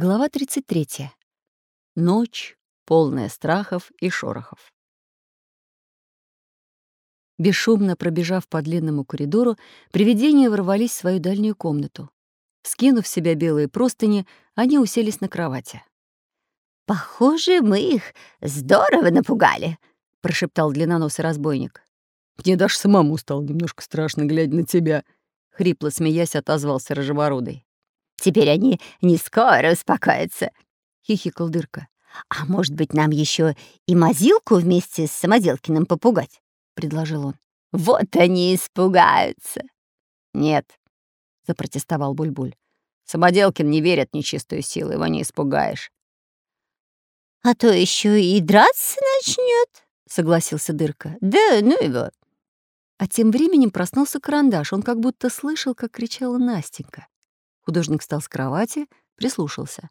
Глава 33. Ночь, полная страхов и шорохов. Бесшумно пробежав по длинному коридору, привидения ворвались в свою дальнюю комнату. Скинув с себя белые простыни, они уселись на кровати. «Похоже, мы их здорово напугали», — прошептал длинноносый разбойник. «Мне даже самому стало немножко страшно, глядя на тебя», — хрипло смеясь отозвался Рыжебородый. «Теперь они не скоро успокоятся», — хихикал Дырка. «А может быть, нам еще и мазилку вместе с Самоделкиным попугать?» — предложил он. «Вот они испугаются». «Нет», — запротестовал Бульбуль. «Самоделкин не верит в нечистую силу, его не испугаешь». «А то еще и драться начнет, согласился Дырка. «Да ну его». А тем временем проснулся карандаш. Он как будто слышал, как кричала Настенька. Художник встал с кровати, прислушался.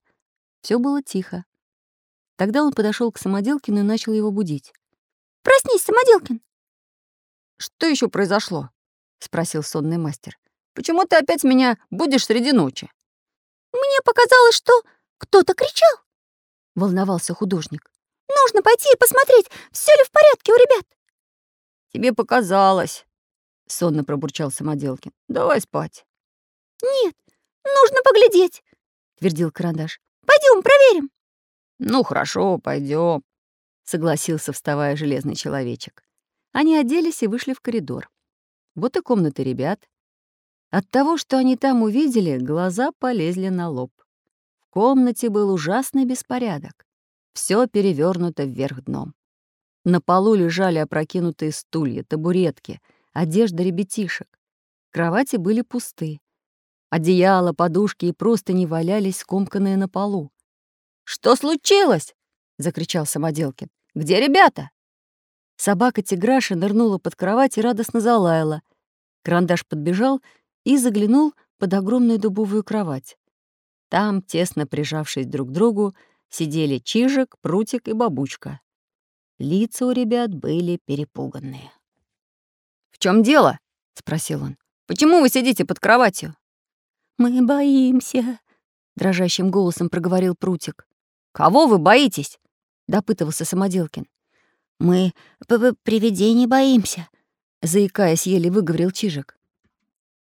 Все было тихо. Тогда он подошел к Самоделкину и начал его будить. «Проснись, Самоделкин!» «Что еще произошло?» — спросил сонный мастер. «Почему ты опять меня будешь среди ночи?» «Мне показалось, что кто-то кричал!» — волновался художник. «Нужно пойти и посмотреть, все ли в порядке у ребят!» «Тебе показалось!» — сонно пробурчал Самоделкин. «Давай спать!» «Нет, «Нужно поглядеть», — твердил карандаш. Пойдем, проверим». «Ну, хорошо, пойдем, согласился, вставая железный человечек. Они оделись и вышли в коридор. Вот и комнаты ребят. От того, что они там увидели, глаза полезли на лоб. В комнате был ужасный беспорядок. Все перевернуто вверх дном. На полу лежали опрокинутые стулья, табуретки, одежда ребятишек. Кровати были пусты. Одеяло, подушки и просто не валялись, скомканные на полу. «Что случилось?» — закричал Самоделкин. «Где ребята?» Собака Тиграша нырнула под кровать и радостно залаяла. Карандаш подбежал и заглянул под огромную дубовую кровать. Там, тесно прижавшись друг к другу, сидели Чижик, Прутик и Бабучка. Лица у ребят были перепуганные. «В чем дело?» — спросил он. «Почему вы сидите под кроватью?» «Мы боимся», — дрожащим голосом проговорил Прутик. «Кого вы боитесь?» — допытывался Самоделкин. «Мы привидений боимся», — заикаясь, еле выговорил Чижик.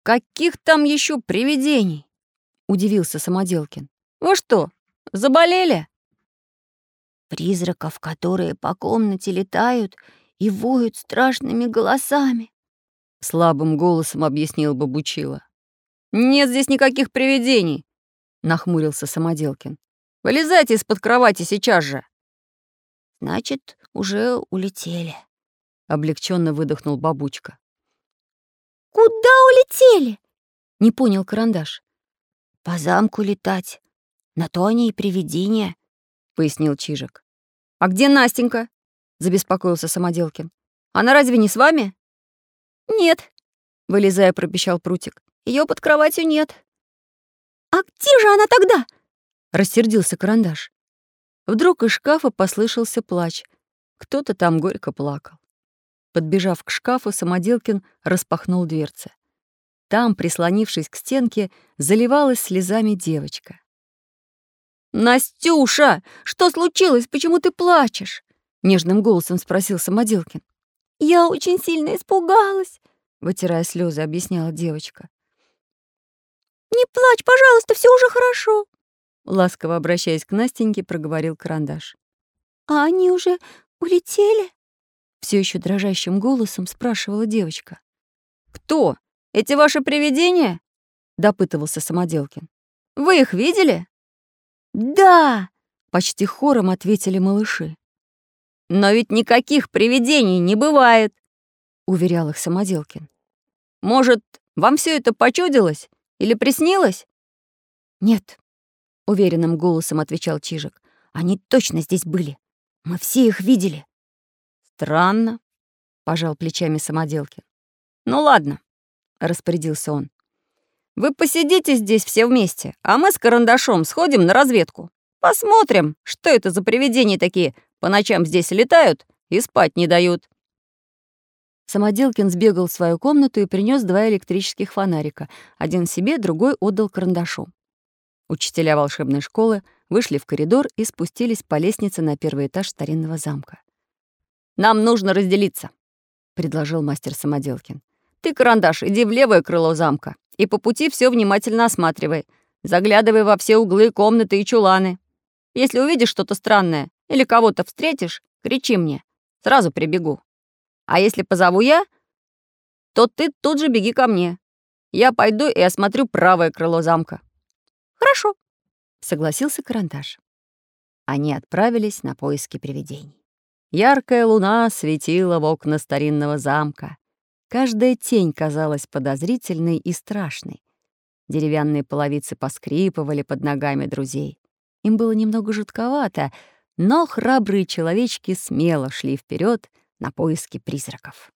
«Каких там еще привидений?» — удивился Самоделкин. «Вы что, заболели?» «Призраков, которые по комнате летают и воют страшными голосами», — слабым голосом объяснил Бабучила. «Нет здесь никаких привидений», — нахмурился Самоделкин. «Вылезайте из-под кровати сейчас же». «Значит, уже улетели», — облегченно выдохнул бабучка. «Куда улетели?» — не понял карандаш. «По замку летать. На то они и привидения», — пояснил Чижик. «А где Настенька?» — забеспокоился Самоделкин. «Она разве не с вами?» «Нет», — вылезая, пропищал Прутик. Ее под кроватью нет». «А где же она тогда?» — рассердился карандаш. Вдруг из шкафа послышался плач. Кто-то там горько плакал. Подбежав к шкафу, Самоделкин распахнул дверцы. Там, прислонившись к стенке, заливалась слезами девочка. «Настюша, что случилось? Почему ты плачешь?» — нежным голосом спросил Самоделкин. «Я очень сильно испугалась», — вытирая слезы, объясняла девочка. «Не плачь, пожалуйста, все уже хорошо», — ласково обращаясь к Настеньке, проговорил карандаш. «А они уже улетели?» Все еще дрожащим голосом спрашивала девочка. «Кто? Эти ваши привидения?» — допытывался Самоделкин. «Вы их видели?» «Да!» — почти хором ответили малыши. «Но ведь никаких привидений не бывает!» — уверял их Самоделкин. «Может, вам все это почудилось? Или приснилось?» «Нет», — уверенным голосом отвечал Чижик. «Они точно здесь были. Мы все их видели». «Странно», — пожал плечами самоделки. «Ну ладно», — распорядился он. «Вы посидите здесь все вместе, а мы с карандашом сходим на разведку. Посмотрим, что это за привидения такие по ночам здесь летают и спать не дают». Самоделкин сбегал в свою комнату и принес два электрических фонарика. Один себе, другой отдал карандашу. Учителя волшебной школы вышли в коридор и спустились по лестнице на первый этаж старинного замка. «Нам нужно разделиться», — предложил мастер Самоделкин. «Ты, Карандаш, иди в левое крыло замка и по пути все внимательно осматривай. Заглядывай во все углы комнаты и чуланы. Если увидишь что-то странное или кого-то встретишь, кричи мне. Сразу прибегу. А если позову я, то ты тут же беги ко мне. Я пойду и осмотрю правое крыло замка». «Хорошо», — согласился Карандаш. Они отправились на поиски привидений. Яркая луна светила в окна старинного замка. Каждая тень казалась подозрительной и страшной. Деревянные половицы поскрипывали под ногами друзей. Им было немного жутковато, но храбрые человечки смело шли вперед на поиски призраков.